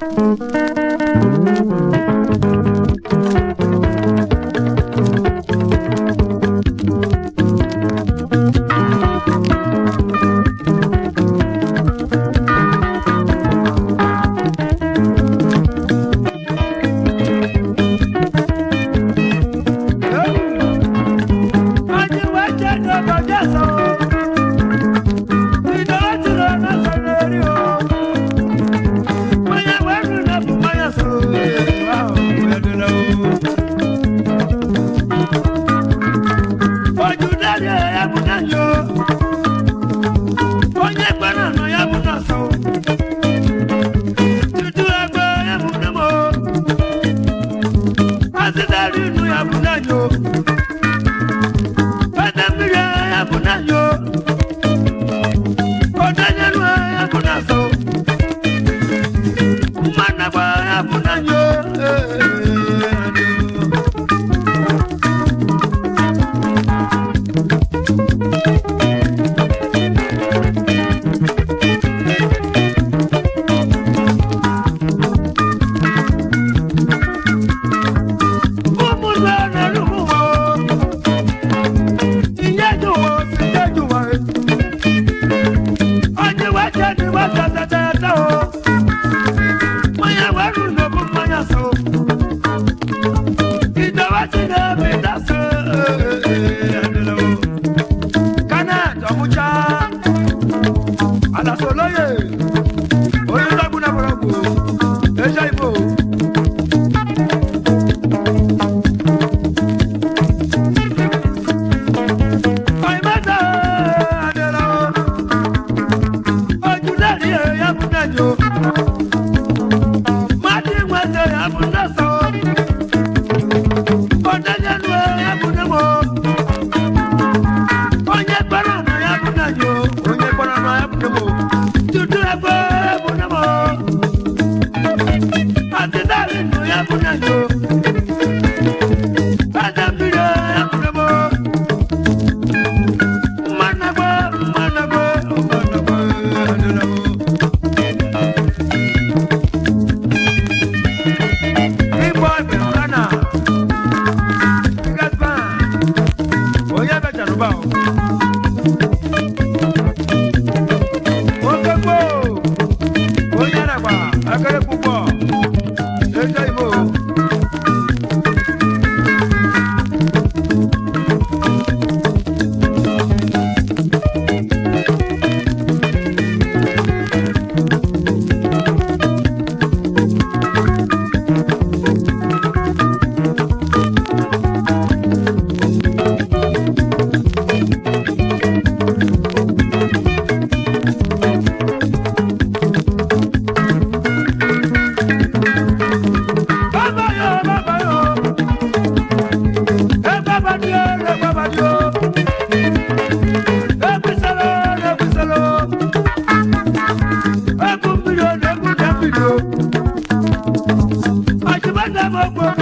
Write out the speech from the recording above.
Música not. Agora Àṣìbọ́dà mọ̀ gbòòrò.